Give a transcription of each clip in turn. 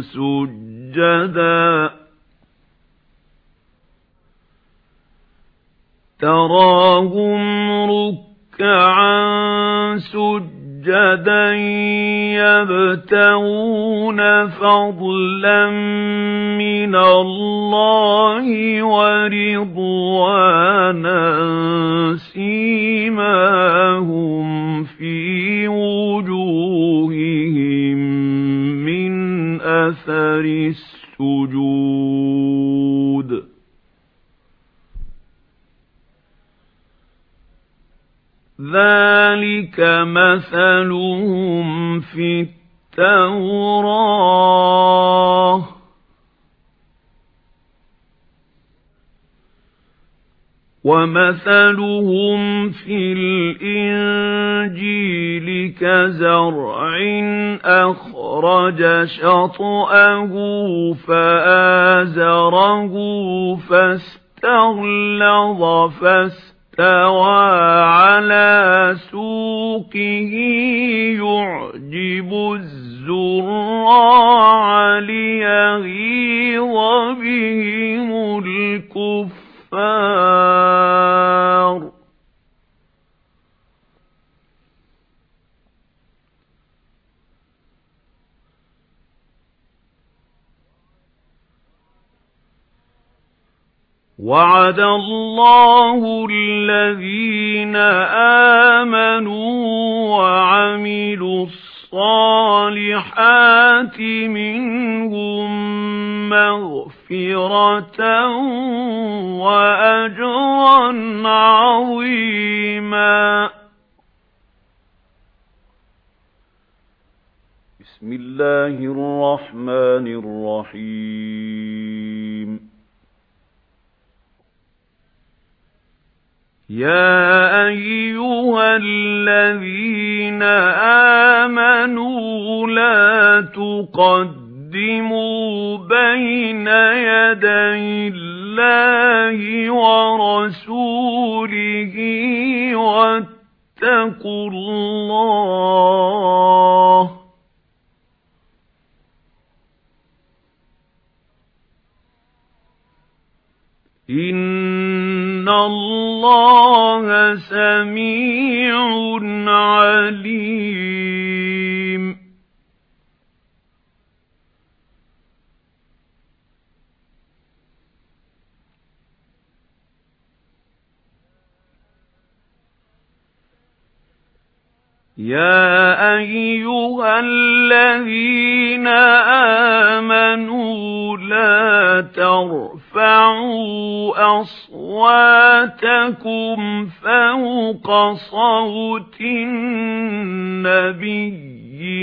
سجدا. تراهم ركعا سجدا يبتغون فضلا من الله ورضوانا سيماهم في وجوههم. أثر السجود. ذلك مثلهم في التوراة. ومثلهم في الإنجيل كزرع أخرج شطأه فآزره فاستغلظ فاستوى على سوقه يعجب الزراع ليغيظ بهم الكفار وعد الله الذين آمنوا وعملوا الصالحات منهم مغفرة وأجرا عظيما. بسم الله الرحمن الرحيم. يا أيها الذين آمنوا لا تقدموا بين يدي الله ورسوله واتقوا الله إِنَّ اللَّهَ سَمِيعٌ عَلِيمٌ يَا أَيُّهَا الَّذِينَ آمَنُوا لَا تَرْفَعُوا أَصْوَاتَكُمْ فَوْقَ صَوْتِ النَّبِيِّ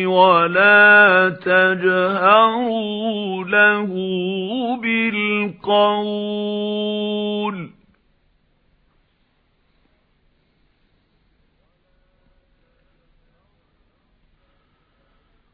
وَلَا تَجْهَرُوا لَهُ بِالْقَوْلِ.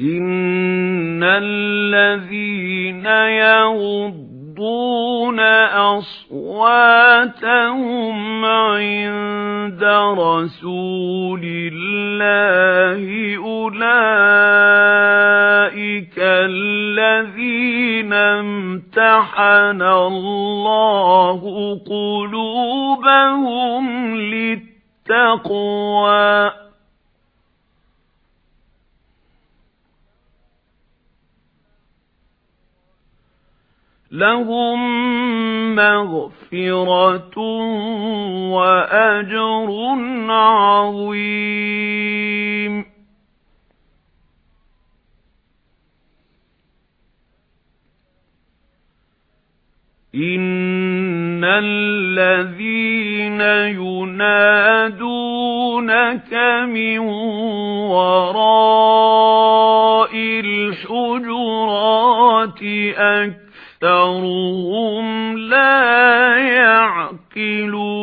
إِنَّ الَّذِينَ يَغُضُّونَ أَصْوَاتَهُمْ عِندَ رَسُولِ اللَّهِ أُولَئِكَ الَّذِينَ امْتَحَنَ اللَّهُ قُلُوبَهُمْ لِلتَّقْوَى لهم مغفرة وأجر عظيم. إن الذين ينادونك من وراء أكثرهم لا يعقلون.